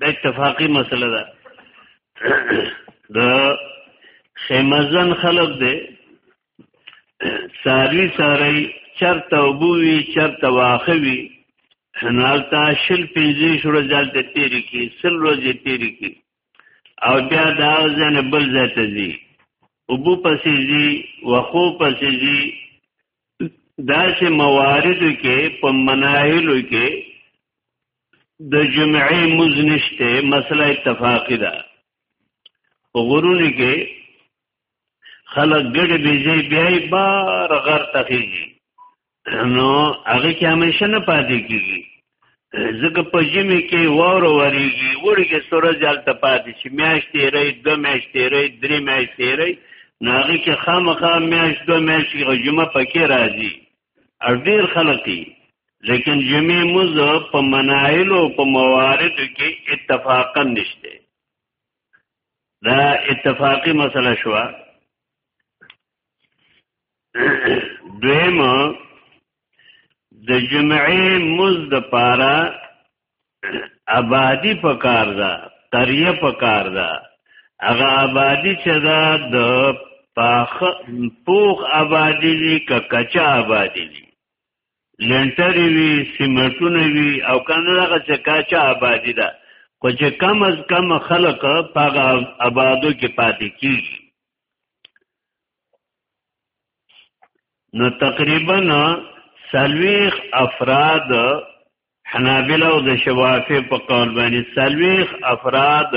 دا اتفاقی مسله ده د خیمزن خلق دی ساری ساری چرته وبوي چرته واخوي نالتا شل پنځه شورو ځالته تیری کی سل روزې تیری کی او بیا دا ځنه بل ځای ته ځي وبو پسې ځي وخو پسې ځي دا چې موارد کې په منایلو کې د جمعې مز نشته مسله اتفاقی ده غرونه کې خلک ګډ بيځي بیا بار غر تخیږي نو هغه کې همیشه نه پاتې کیږي ځکه په جمعې کې وور وریږي ورګه سره ځل ته پاتې شي میاشتې ری دو میاشتې ری درې میاشتې ری نو هغه کې خامخا میاشت دو میاشتې جمعه پکې راځي او ډیر خلک دي لیکن جمعې موز په منایل او په موارد کې اتفاقا نشته دا اتفاقی مسله شو دویم د جمعې موز د پاره آبادی په کار ده قریه په کار ده هغه آبادی چې دا د پاخ پوخ آبادی دي که کچا آبادی دي لنټری وی سیمټونه وی او کنه هغه چې کچا آبادی ده خو چې کم از کم خلک په آبادو کې پاتې کیږي نو تقریبا سلویخ افراد حنابلة او د شوافع په قول باندې سلويخ افراد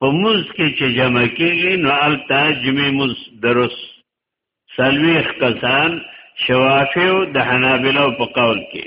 په موز کې چې جمع کېږي نو التا جمع موز درست سلويخ کسان شوافع او د حنابلة په قول کې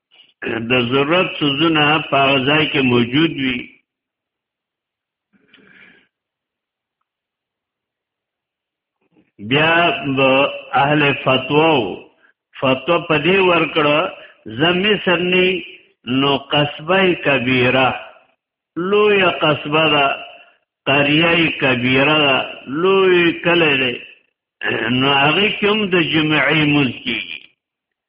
د ضرورت سوزونه په غذای کې موجود وي بیا اهل فتوا فتوا په دې ورکړه زمي سرني نو قصبه کبیره لوی قصبه ده قریه کبیره ده لوی کله ده نو هغه کوم د جمعې مز کیږي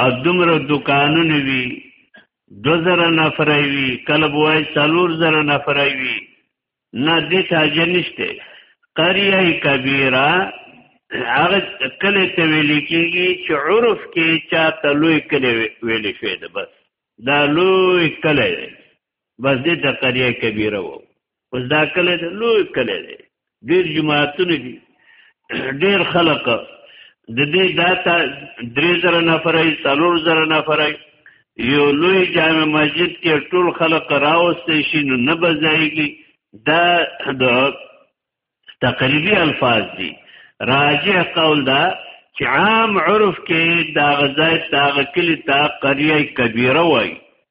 او دومره دکانونه وي دو زره نفره وي کله بوای څلور زره نفره وي نه دې تاجه نشته قریه کبیره هغه کله ته ویل کېږي چې عرف کې چاته لوی کله ویل شوی ده بس دا لوی کله بس دې ته قریه کبیره وو اوس دا کله د لوی کله دی ډیر جماعتونه دي ډیر خلق د دې داتا درې زره نفرای څلور زره نفرای یو لوی جامع مسجد کې ټول خلق راوستي شي نو نه بځایږي دا د تقریبي الفاظ دي راجح قول دا چې عام عرف کې دا غزای دا کلی تا قریه کبیره وای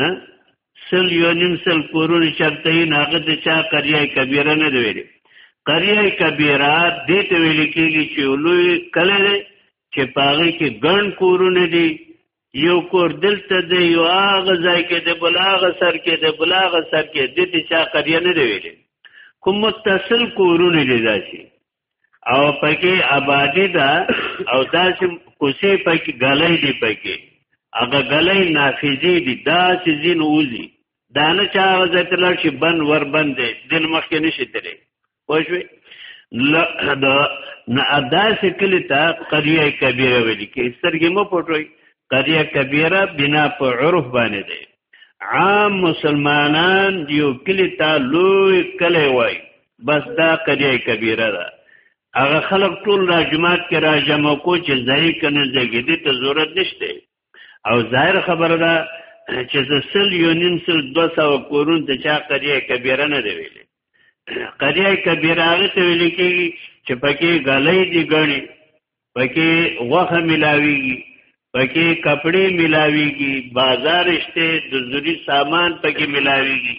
ها سل یو نیم سل کورونه چرته یې ناغه د چا قریه کبیره نه دی ویلي قریه کبیره دې ته ویل کېږي چې لوی کله دی چې پاغې کې ګڼ کورونه دي یو کور دلته دی یو هغه ځای کې دی بل هغه سر کې دی بل هغه سر کې دې ته چا قریه نه دی ویلي کوم متصل کورونه دي داسي او پکې آبادی دا او داسې کوسي پکې غلې دی پکې هغه غلې نافذي دي دا چې زین وزي دا نه چا ذکر لر شي بن ور بند دي دن مخ کې نشي تلې پوښوي لا دا نه ادا سې کلی ته قريه کبيره ویل کې سترګې مو پټوي قريه کبيره بنا په عرف باندې دي عام مسلمانان یو کلی ته لوی کلی وای بس دا قضیه کبیره ده هغه خلک ټول را جماعت کې را جمع کو چې ځای کنه ځګې دې ته ضرورت نشته او ظاهر خبره ده چې زسل یو نیم سل 200 کورون ته چا قضیه کبیره نه دی ویلې قضیه کبیره هغه ته ویل کېږي چې پکې غلې دي غړي پکې غوخه ملاويږي پکې کپڑے ملاويږي بازار شته د ضروري سامان پکې ملاويږي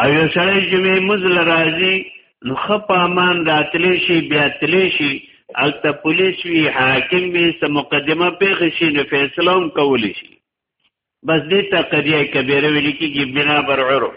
او یو سړی چې مې مزل راځي نو خپ امان راتلی شي بیا تلی شي الته پولیس وی حاکم وی سم مقدمه پیښ شي نو فیصله هم کولی شي بس دې ته قضیه کبیره ویل کېږي بنا بر عرف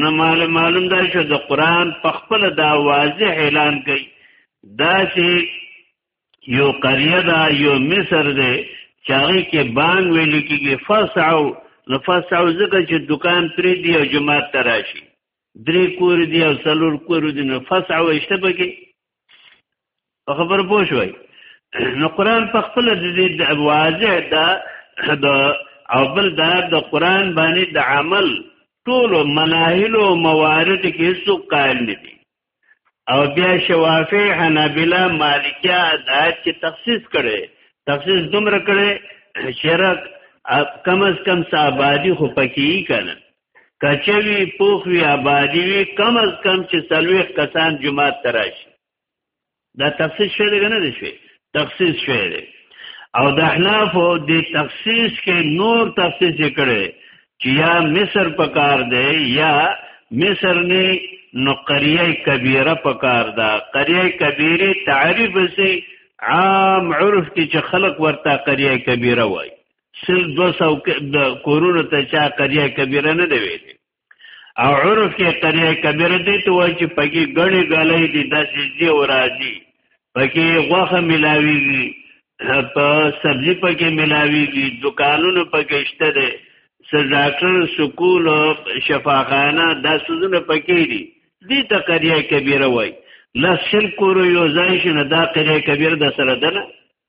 نو معلوم معلوم دا شو د قران په خپل دا واضح اعلان کوي دا چې یو قریه دا یو مصر دی چاغی کې بانګ ویل کېږي فسعو نو فسعو ځکه چې دکان پرې دی او جماعت تراشي درې کور دی او څلور کور دی نو فسعو اشته پکې په خبر پوه شوي نو قران په خپل د دې واضح دا د او بل دا د قران باندې د عمل ټول مناهل او موارد کې هیڅ قائل نه دي او بیا شوافی حنابلہ مالکیا دا چې تخصیص کړي تخصیص دومره کړي شرک کم از کم صحابادی خو پکې کړي کچوي پوخ وي آبادي وي کم از کم چې سلويخ کسان جماعت تراشي دا تخصیص شوی دی نه دی شوی تخصیص شوی دی او د احناف د تخصیص کې نور تخصیص کړي چې یا مصر پکار دی یا مصر نه نو قریه کبیره پکار ده قریه کبیره تعریف سي عام عرف کې چې خلق ورته قریه کبیره وای سل دو سو کورونو ته چا قریه کبیره نه دی ویلې او عرف کې قریه کبیره دی ته وایي چې پکې غړي غلې دي داسې دی او راځي پکې غوخه ملاويږي په سبزي پکې ملاويږي دکانونو پکې شته دي سزاکر سکول او شفاخانه دا سوزونه پکې دي دي ته قریه کبیره وایي لسل کورو یو ځای شنه دا قریه کبیره د سره ده نه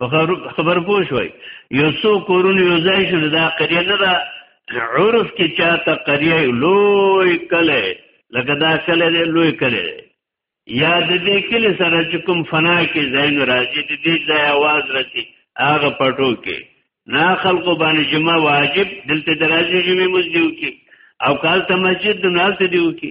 په خبر پوه شوي یو څو کورونه یو ځای شو دا قریه نه ده عرف کې چاته قریه لوی کله لکه دا کله دی لوی کله دی یا د دې کله سره چې کوم فنا کې ځای نه راځي د دې ځای आवाज راځي هغه پټو کې نا خلقو باندې جمعه واجب دلته درازي جمعه مسجد کې او کال ته مسجد د ناس دیو کې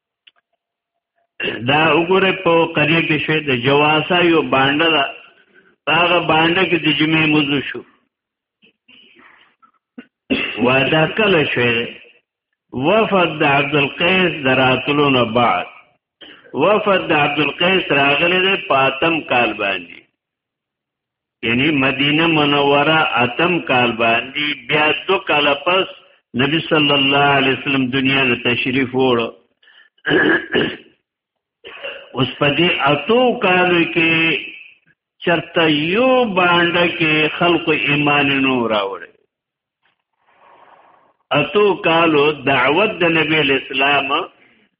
دا وګوره په قریه کې شوی د جواسا یو باندې دا هغه باندې کې د جمعې موضوع شو ودا کله شوی وفد د عبد القیس دراتلو نه بعد وفد د عبد القیس راغلی دی پاتم کال باندې یعنی مدینه منوره اتم کال باندې بیا دو کال پس نبی صلی الله علیه وسلم دنیا ته تشریف وړ اوس په دې اتو کالو کې چرته یو باندې کې خلق ایمان نو راوړي اتو کالو دعوت د نبی اسلام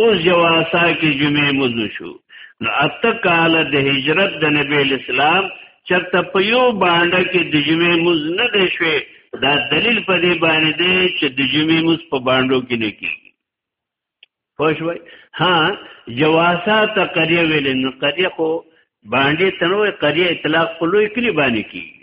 اوس یو آسا کې جمعې مزو شو نو اته کال د هجرت د نبی اسلام چرته په یو باندې کې د جمعې مز نه دی شوی دا دلیل په دې باندې دی چې د جمعې مز په باندې کې نه کیږي پښوی ها جواسا ته قریه ویل نو قریه خو باندې تنوې قریه اطلاق په لوی کلی باندې کیږي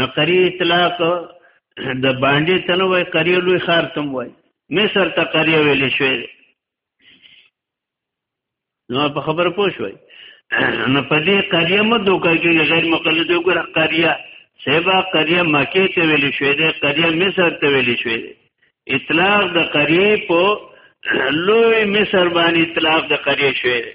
نو قریه اطلاق د باندې تنه وای قریه لوی خار تم وای مصر ته قریه ویل شوی نو په خبر پوه شوي نو په دې قریه مو دوکه کې غیر مقلد وګړه قریه سبا قریه مکه ته ویل شوی دی قریه مصر ته ویل شوی دی اطلاق د قریه په لوی مصر باندې اطلاق د قریه شوی دی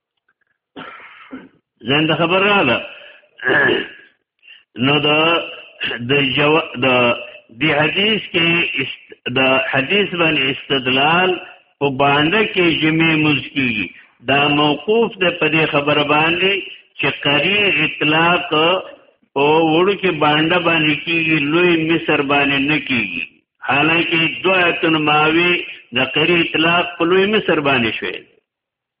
زین د خبر رااله نو د د جو د د حدیث کې است د حدیث باندې استدلال په باندې کې جمعې مزکی دا موقوف د پدې خبر باندې چې قری اطلاق او وړو کې باندې باندې کېږي لوی مصر باندې نه کېږي حالانکه دوه تن ماوي د قری اطلاق په لوی مصر باندې شوی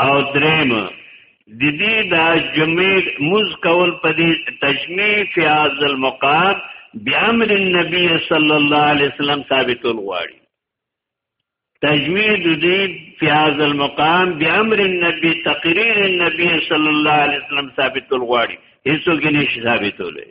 او دریم د دې د جمعې مز کول په دې تجمیع فی هذ المقام بامر النبی صلی الله علیه وسلم ثابتول غواړي تجمیع د دې فی هذ المقام بامر النبی تقریر النبی صلی الله علیه وسلم ثابتول غواړي هیڅوګ نشي ثابتولای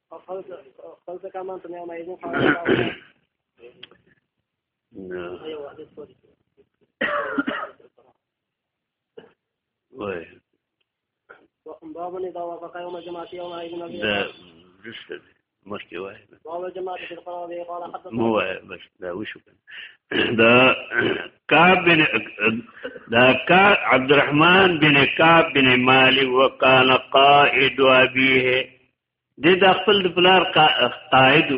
مخکې وای مو وای بس دا وشو دا کعب بن دا کعب عبد الرحمن بن کعب بن مالک وکانا قائد ابيه د د خپل د پلار قائد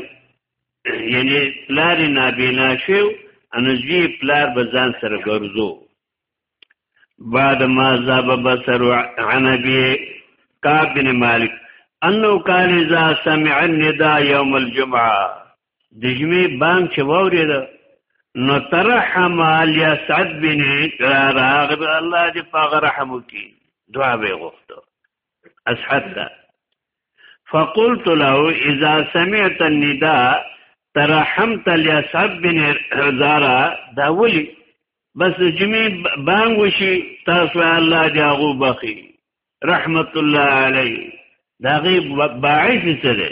یعنی پلار نابینا شو ان زوی پلار به ځان سره ګرځو بعد ما ذاب بصر عن ابي كعب بن مالك انه قال اذا سمع النداء يوم الجمعه د جمعې بانګ چې واورید نو ترحم علی سعد بن راغب الله دې په رحم وکي دعا به غوښته اسحد دا فقلت له اذا سمعت النداء ترحمت لاسحد بن زارا دا ولي بس جمعي بانګ وشي تاسو الله دې هغه بخي رحمت الله عليه دا غي باعث سره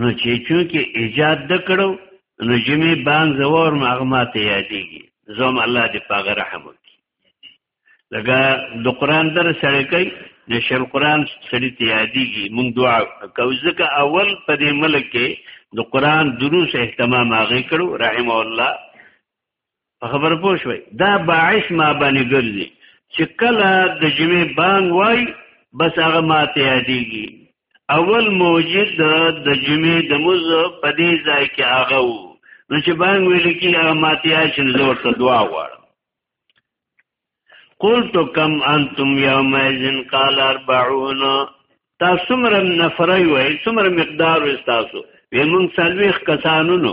نو چې چونکې ایجاد د کړو نو جمعې بان زور مغمات یادېږي زوم الله دې پاغ رحم وکړي لکه د قران در سره کوي د شر قران سړي ته یادېږي مونږ دعا کوو ځکه اول په دې ملک کې د قران دروس اهتمام هغه کړو رحم الله په خبره پوه شوي دا باعث ما باندې ګرځي چې کله د جمعې بانګ وای بس هغه ماته یادېږي اول موجد د جمعې د موز په دې ځای کې هغه وو نو چې بانګ ویل کې هغه ماته یاد شي زه ورته دعا غواړم قلت کم انتم یوم اذن قال 40 تاسو مر نفرای وای څومره مقدار وستاسو ومن سلويخ کسانونو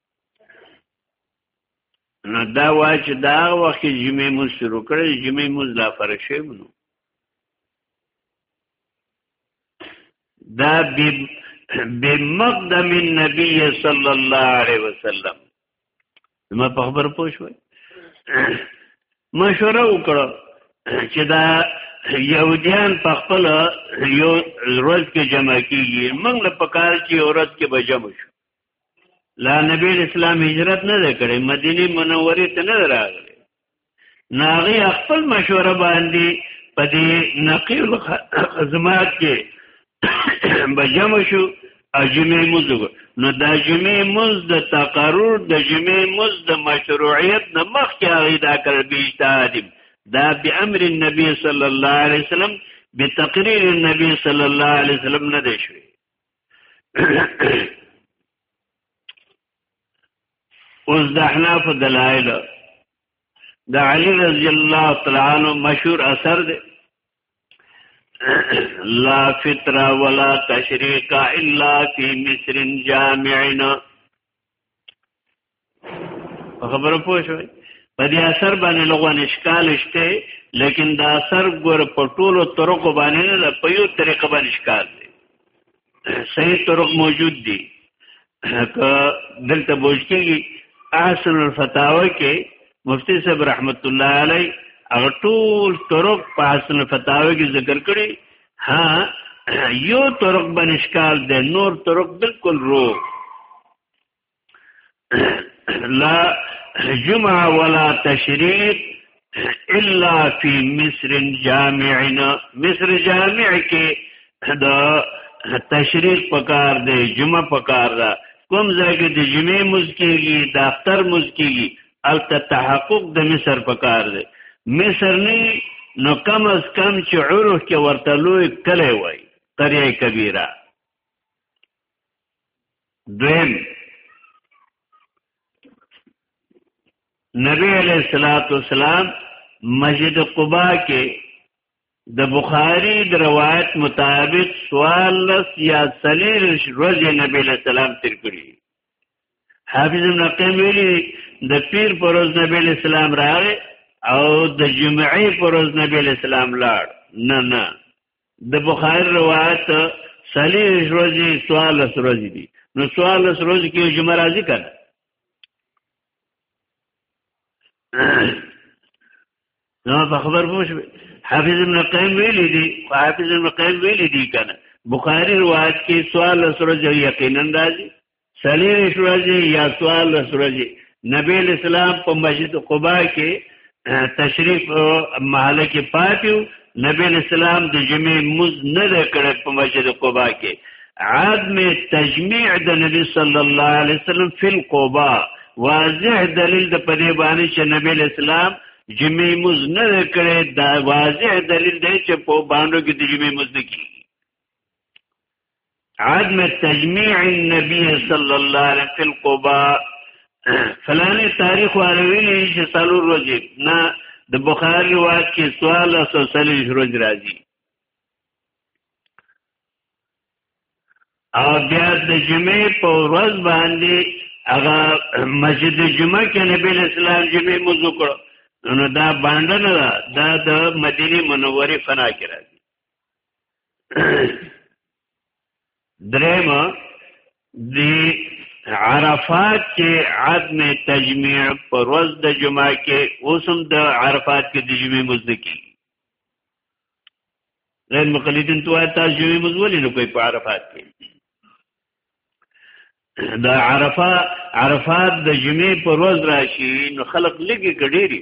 نو دا وا چې دا وخت جمعې مو شروع کړې جمعې مو لا فرض شوی نو دا بمقدم النبي صلى الله عليه وسلم ما په خبر پوه شوي مشوره وکړه چې دا یهودیان په خپل یو ورځ کې جمع کیږي موږ له پکار چې ورځ کې به جمع شو لا نبی اسلام هجرت نه کړي مدینه منوره ته نه راغلی ناغي خپل مشوره باندې په دې نقیل خدمات کې بجم شو اجمه مزګ نو د جمعې مز د تقرر د جمعې مز د مشروعیت نه مخکې هغه دا کړ به اجتهاد دا به امر النبي صلی الله علیه وسلم به تقریر النبي صلی الله علیه وسلم نه دی شوی اوس د احناف دلایل د علی رضی الله تعالی عنہ مشهور اثر دی لا فطرہ ولا تشریق الا فی مصر جامعنا خبره پوه شوي په دې اثر باندې لغوان اشکال شته لیکن دا اثر ګور په ټولو طرقو باندې نه په یو طریقه باندې اشکال دی صحیح طرق موجود دي که دلته بوجکیږي احسن الفتاوی کې مفتی صاحب رحمت الله علی هغه ټول طرق په احسن الفتاوی کې ذکر کړي ها یو طرق باندې اشکال دی نور طرق بالکل روغ لا جمعه ولا تشریق الا فی مصر جامعنا مصر جامع کې دا تشریق پکار دی جمعه پکار ده کوم ځای کې د جمعې مسکیږي د اختر مسکیږي الته تحقق د مصر پکار دی مصر نه نو کم از کم چې عرف کې ورته لوی کلی وای قریه کبیره دویم نبی علیہ الصلات والسلام مسجد قباء کې د بخاری د روایت مطابق سوال لس یا سلیر ورځې نبی له سلام تیر کړی حافظ ابن قیم ویلی د پیر پر ورځ نبی له سلام راغی او د جمعې پر ورځ نبی له سلام لاړ نه نه د بخاری روایت صلیح روزی سوال روزی دی نو سوال روزی کې جمعه راځي کنه نو په خبر پوه شو حافظ ابن قیم ویلی دی حافظ ابن قیم ویلی دی کنه بخاری روایت کې سوال سره یقینا راځي سلیری شورجی یا سوال سورجی نبی اسلام په مسجد قبا کې تشریف محل کې پاتیو نبی اسلام د جمعې مز نه کړ په مسجد قبا کې عدم تجمیع د نبی صلی الله علیه وسلم فی القبا واضح دلیل د پدې باندې چې نبی اسلام جمعې مز نه کړې دا واضح دلیل دی چې په باندې کې د جمعې مز نه کیږي عدم تجميع النبي صلى الله عليه وسلم في القباء فلانه تاریخ ورویلی چې څلور ورځې نه د بخاری روایت کې سوال او سلسله ورځ راځي او بیا د جمعې په ورځ باندې هغه مسجد جمعه کې نبی اسلام جمعې موضوع کړو نو دا باندې نه دا د مدینه منورې فنا کې راځي درېم دی عرفات کې عدم تجمیع پر ورځ د جمعه کې اوسم د عرفات کې د جمعې مزد کی غیر مقلدین تو تاسو جمعې مزد ولې نه کوي په عرفات کې د عرفه عرفات د جمعې پر ورځ راشي نو خلق لګي کډيري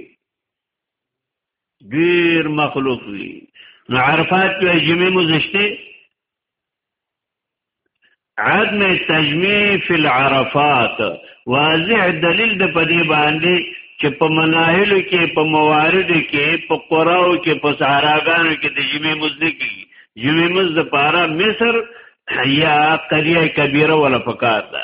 ډیر مخلوق وی نو عرفات په جمعې مزشته عدم تجمیع فی العرفات واضح دلیل د پدی باندې چې په مناهل کې په موارد کې په قراو کې په صحراګانو کې د جمعې مزده کې جمعې مزده پارا مصر یا قریه کبیره ولا پکار ده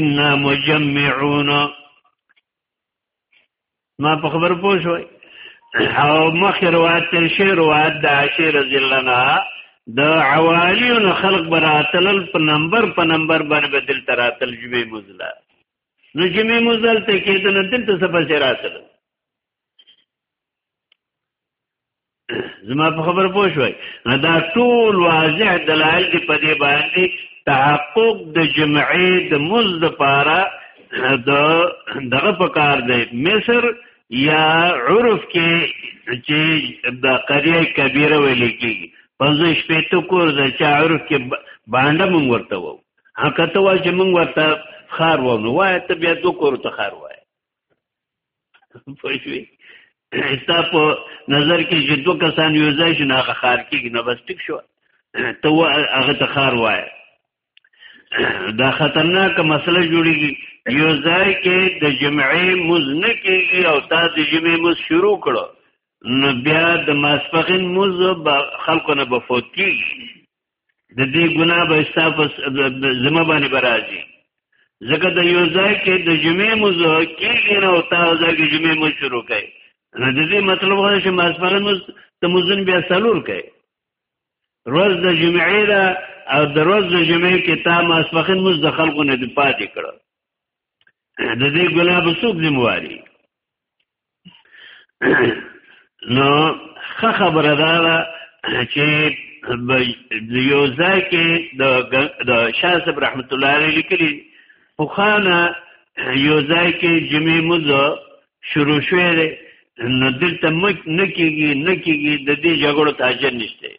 ان مجمعون ما په خبر پوه شوي او مخ روایت تل شی روایت د عاشر رضی الله عنه د عوالیون خلق براتل په نمبر په نمبر باندې بدل تراتل جمعې مزله نو جمعې مزل ته کېدل دلته سفر سره راتل زما په خبر پوه شوي نه دا ټول واضح دلایل دی په دې باندې تحقق د جمعې د مز د پاره د دغه پکار دی مصر یا عرف کې چې د قریه کبیره ویل کېږي پنځه شپې ته کور د چا عرف کې باندې مونږ ورته وو هغه ته وا چې مونږ ورته خار وو نو وای ته بیا دوه کور ته خار وای پښوی تا په نظر کې چې دوه کسان یو ځای شي نه خار کېږي نه بس ټیک شو ته هغه ته خار وای دا خطرناک مسله جوړیږي یو ځای کې د جمعې مز نه کېږي او تا د جمعې مز شروع کړو نو بیا د ماسپخین مز خلکو نه بفوت کېږي د دې ګناه به ستا په ذمہ باندې برازي ځکه د یو ځای کې د جمعې موزه کېږي نه او تا ځای کې جمعې مو شروع کړي نو د دې مطلب دا چې ماسپره موز ته موزن بیا سلور کړي روز د جمعې را او د روز د جمعې کې تا ماسپخین موز د خلکو نه دی پاتې کړو د دې ګناه به څوک ذمہ واري نو ښه خبره دا ده چې یو ځای کې د د شاه صاحب رحمت الله علیه لیکلي خو خانه یو ځای کې جمعې مز شروع شوې ده نو دلته مک نه کېږي نه کېږي د دې جګړو تاجر نشته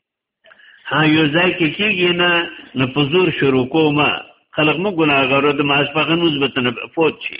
ها یو ځای کې کېږي نه نو په زور شروع کومه خلق مو ګناګارو د ماسپخن مزبتنه فوت شي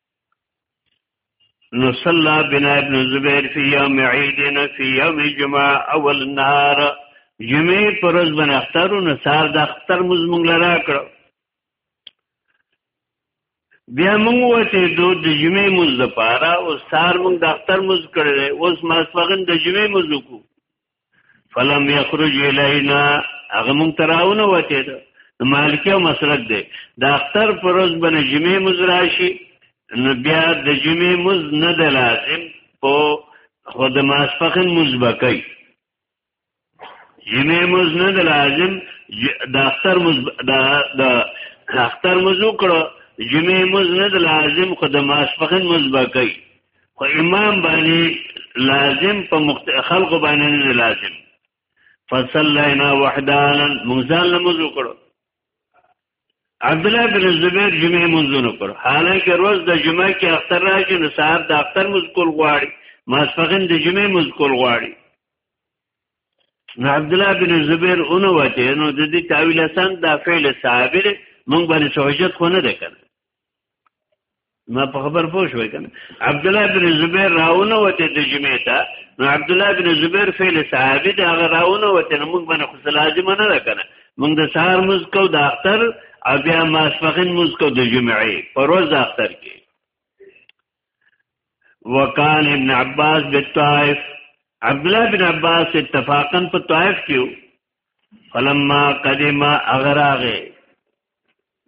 نو صلى بنا ابن زبير في يوم عيدنا في يوم جمعه اول النهار جمعه پرز بن اختر نو سار د اختر مزمنګ لرا کړ بیا موږ وته دو د جمعې مز د پاره او سار موږ د اختر مز کړل اوس ماسپغن د جمعې مز کو فلم یخرج الینا هغه مونږ تراونه وته ده مالکی او مسلک دی د اختر پر ورځ باندې جمعې مز راشي نو بیا د جمعې مز نه د لازم په خو د ماسپخین مز بکای جمعې مز نه د لازم د اختر مز د د اختر مز وکړو جمعې مز نه د لازم خو د ماسپخین مز بکای خو امام باندې لازم په مخت... خلق باندې لازم فصلینا وحدانا موزان لمز وکړو عبد الله بن زبیر جمعه منځ نه کړ حالانکه روز د جمعه کې اختر راځي نو صاحب د اختر مذکر غواړي ماسفغن د جمعه مذکر غواړي نو عبد الله بن زبیر اونو وته نو د دې تعویل حسن د فعل صاحب مونږ باندې شوجت خو نه ده کړ ما په خبر پوه شوې کنه عبد الله بن زبیر راونه وته د جمعې ته نو عبد الله بن زبیر فعل صحابي دا راونه وته نو موږ باندې خو لازم نه ده کنه موږ د سهار موږ کو د اختر او بیا ماسفخین موږ کو د جمعې پر ورځ اختر کې وکان ابن عباس بالطائف عبد الله بن عباس اتفاقا په طائف کې فلما قدم اغراغه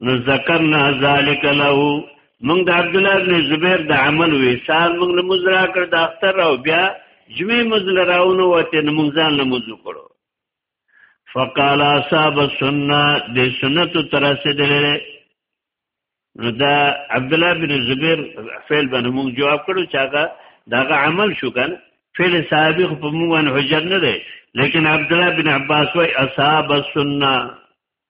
نو ذکرنا ذالک له موږ د عبد الله بن زبیر د عمل ویسال موږ له مزرا کړ د اختر او بیا جمعې مزل راونه وته نو موږ ځان له مزو کړو فقال اصحاب السنه د سنت تر رسیدلې نو دا عبد الله بن زبیر فعل باندې موږ جواب کړو چې هغه داغه عمل شو کنه فعل صحابي خو په موږ باندې حجت نه دی لیکن عبد الله بن عباس وايي اصحاب السنه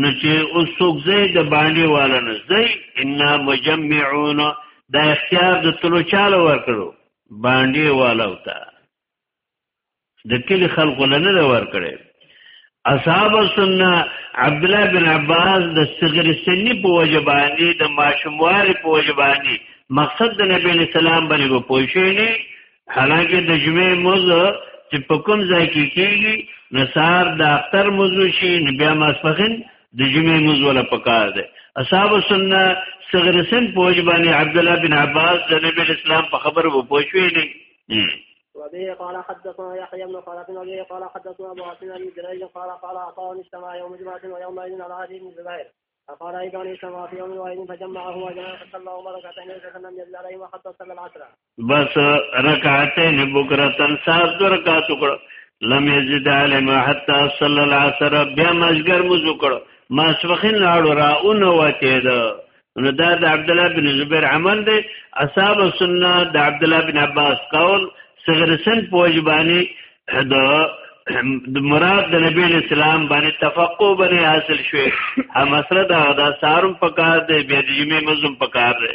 نو چې اوس څوک زی د باندې والا نه زی ان مجمعون دا اختیار د تلو چاله ورکړو باندې والا وتا د کلی خلکو نه نه ورکړي اصحاب سنه عبد الله بن عباس د صغر سنی په وجبانی د ماشوموالي په وجبانی مقصد د نبی اسلام باندې په پوښینه حالانکه د جمعې موز چې په کوم ځای کې کېږي نو سهار د اختر موز شي نو بیا ماسپخین د جمعې موز ولا پکار دی اصحاب سنت صغرسن پوج باندې عبد الله بن عباس د نبی اسلام په خبر وو پوښوي نه وبه قال حدثنا يحيى بن خلف وبه قال حدثنا ابو حسن بن جريج قال قال عطاء اجتمع يوم جمعه ويوم عيد على عهد بن زبير فقال ايضا اجتمع في يوم واحد فجمعه وجمع فصلى عمر ركعتين فلم يزل عليهما حتى صلى العصر بس رکعتین بکرتن ساز دو رکعت وکړه لم یزد علم حتا صلی العصر بیا مشګر مو وکړ ما سبخین لاړو را او نو وته ده نو دا د عبد الله بن زبیر عمل دی اصحاب سنت د عبد الله بن عباس قول صغر سن پوجبانی دا د مراد د نبی اسلام باندې تفقه باندې حاصل شوه هم سره دا د سارم پکار دی بیا د جمعې مزم پکار دی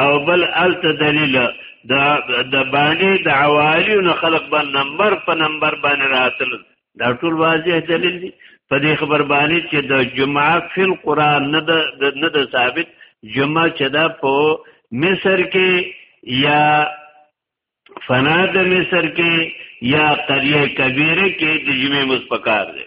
او بل الت دلیل د د باندې د عوالی نو خلق باندې نمبر په نمبر باندې راتل دا ټول واضح دلیل دی په دې خبر باندې چې د جمعه فی القران نه د نه د ثابت جمعه چې دا په مصر کې یا فنا د مصر کې یا قریه کبیره کې د جمعه مسپکار دی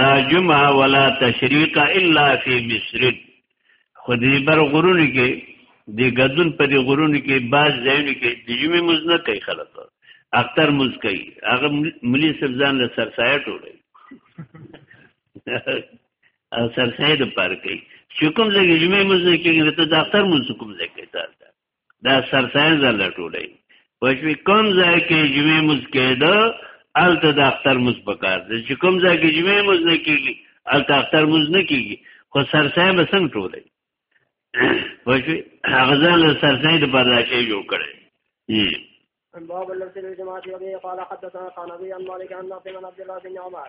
لا جمعه ولا تشریق الا فی مصر خو دې بر غرونه کې د غدون په دې غرونه کې باز ځایونه کې د جمعې مز نه کوي خلک اختر مز کوي هغه ملي سبزان له سرسایه ټوله او سرسایه د پار کوي چې کوم ځای جمعې مز نه کوي ته د اختر مز کوم ځای کوي دا سرسایه ځل ټولې پښوی کوم ځای کې جمعې مز کېده الته د اختر مز پکار دي چې کوم ځای کې جمعې مز نه کېږي الته اختر مز نه کېږي خو سرسایه به څنګه ټولې پښوی هغه ځل سرسایه د پرداشي جوړ کړي باب اللبس للجماعة وبه قال حدثنا قانبي عن مالك عن نافع عن عبد الله بن عمر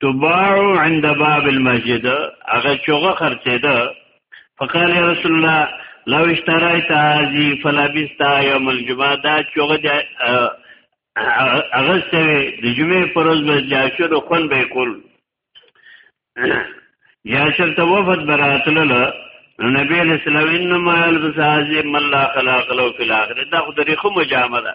تباع عند باب المسجد هغه چوغه خرڅېده فقال يا رسول الله لو اشتريت هذه فلبستها يوم الجمعه دا چوغه د هغه سره د جمعې پر ورځ به جاشر خون به کول جاشر ته وفد براتله نو نبی علیہ السلام انما يلبس هذه من لا خلاق له في الاخره دا خو د ریخو مجامله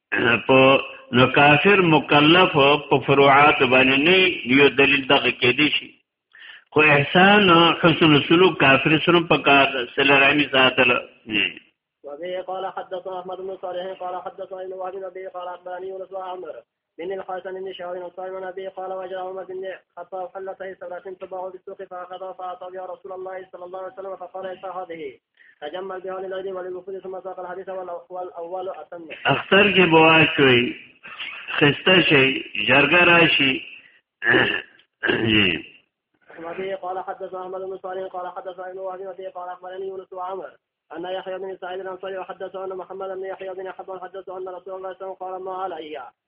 په نو کافر مکلف په فروعات باندې نه یو دلیل دغه کې دي شي خو احسان حسن سلوک کافر سره پکار سره رحمی ساتل وبه قال حدثنا احمد بن صالح قال حدثنا ابن وهب بن قال اخبرني يونس عمر من الحسن بن شهاب بن صالح بن ابي قال وجد عمر بن الخطاب حلته سبعه تباعوا بالسوق فاخذها فاعطى بها رسول الله صلى الله عليه وسلم فقال ايش هذه تجمل بها للغير وللوفود ثم ساق الحديث والاول اتم اختر کې بوا کوي خسته شي جرګه راشي وبه قال حدثنا احمد بن صالح قال حدثنا ابن وهب وبه قال اخبرني يونس وعمر ان يحيى بن سعيد الانصاري وحدثه ان محمد بن يحيى بن حبان حدثه ان رسول الله صلى الله عليه وسلم قال ما علي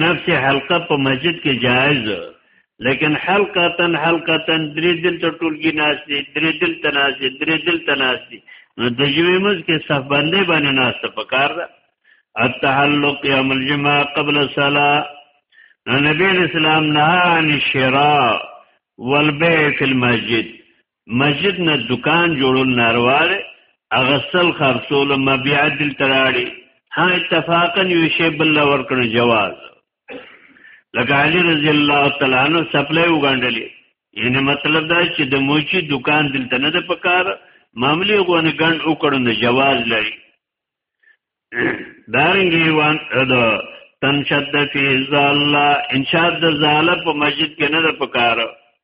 نفس حلقه په مسجد کې جایز لیکن حلقتن حلقتن درې دل ته ټولګي ناس دي درې دل ته ناس دي درې دل ته ناس دي نو د جمعې مز کې صف باندې باندې ناس ته پکار ده التحلق یوم الجمعه قبل الصلاه نو نبی اسلام نه عن الشراء والبيع في المسجد مسجد نه دکان جوړول نارواله اغسل خرصول مبيع دل تراړي ها اتفاقا یو شی بل ورکړ جواز لکه علی رضی الله تعالی عنہ سپلای وګڼلې یعنی مطلب دا چې د موچی دکان دلته نه د پکار معاملې غوونه ګڼ وکړو نه جواز لري دارنګي وان دا تنشد فی ذالله انشاد د زاله په مسجد کې نه د پکار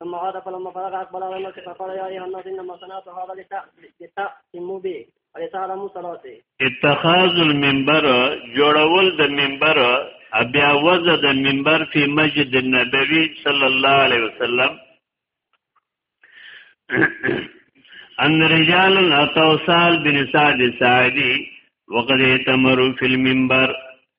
ثم عاد فلما فرغ أقبل على الناس فقال يا أيها الناس إنما صنعت هذا لتأتموا به ولتعلموا صلاتي اتخاذ المنبر جوړول د منبر بیا وزه د منبر په مسجد النبوي صلی الله علیه وسلم ان رجال اتوصال بن سعد سعدي وقد اتمروا في المنبر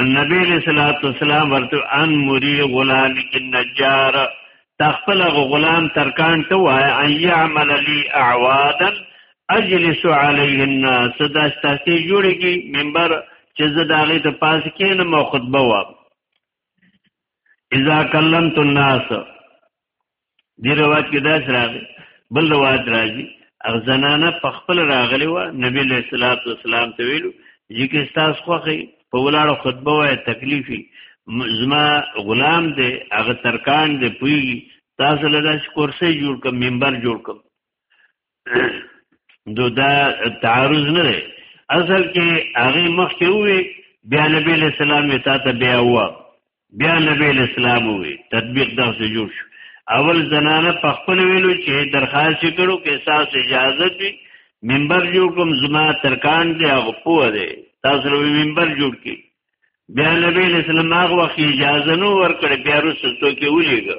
نبی علیہ الصلوۃ والسلام ورته ان مری غلام النجار تخپل غلام ترکان ته وای ان يعمل لي اعوادا اجلس عليهن صدا ستاسو جوړيږي منبر چې زه داغه ته پاس کینم او خطبه و اذا کلمت الناس دی روایت کې داس راغی بل روایت راځي اغزنانه په خپل راغلی و نبی له صلوات و سلام ته ویلو چې کې استاد خوخي په ولاړو خطبه وای تکلیفي زما غلام دی هغه ترکان دی پوي تاسو له داس کورسې جوړ کم منبر جوړ کم دو دا تعارض نه دی اصل کې هغه مخ کې وي بیا نبی له سلام ته بیا و بیا نبی اسلام وی تطبیق دا څه جوړ شو اول زنانه په خپل ویلو چې درخواست کړو کې احساس اجازه دی منبر جوړ کوم زما ترکان دی هغه پوه دی تاسو له منبر جوړ کی بیا نبی اسلام هغه وخت اجازه نو ورکړ بیا رسو کې ولېګو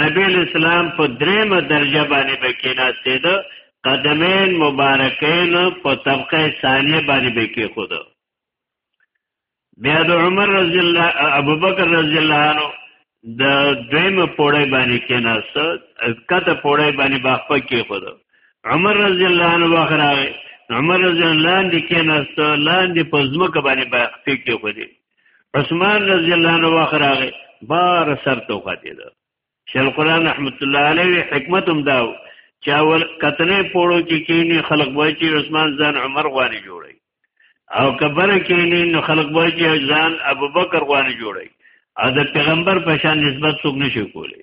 نبی اسلام په دریمه درجه باندې بکیناسته ده قدمین مبارکین په طبقه ثانیه باندې بکی خود بیا د عمر رضی الله ابوبکر رضی الله عنه د دویمه پوړی باندې کیناسته کته پوړی باندې باخپه کې خود عمر رضی الله عنه واخره عمر رضی الله عنه کیناسته لاندې په ځمکه باندې باخپه کې خو دی عثمان رضی الله عنه واخراغه بار سر تو خاطی ده شیخ قران رحمت الله علیه حکمت هم داو چې اول کتنې پوړو کې کینی خلق وای چې عثمان ځان عمر غوانی جوړي او کبر کینی نو خلق وای چې ځان ابوبکر غوانی جوړي او د پیغمبر په شان نسبت څوک نشي کولی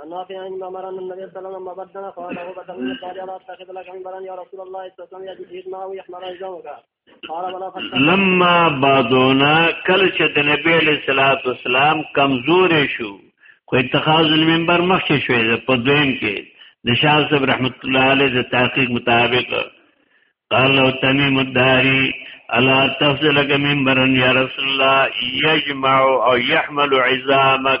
عن نافع عن عمر ان النبي صلى الله عليه وسلم بدل قال له بدل من قال لا اتخذ لك منبرا يا رسول الله صلى الله عليه وسلم يجد معه يحمل عزامك لما بعدونا کله چې د نبی علیہ الصلوۃ والسلام کمزورې شو خو اتخاذ المنبر مخکې شوې ده په دویم کې د شاه صاحب رحمت الله علیه د تحقیق مطابق قال لو تمیم الداری الا تفضلک منبرا یا رسول الله یجمع او یحمل عظامک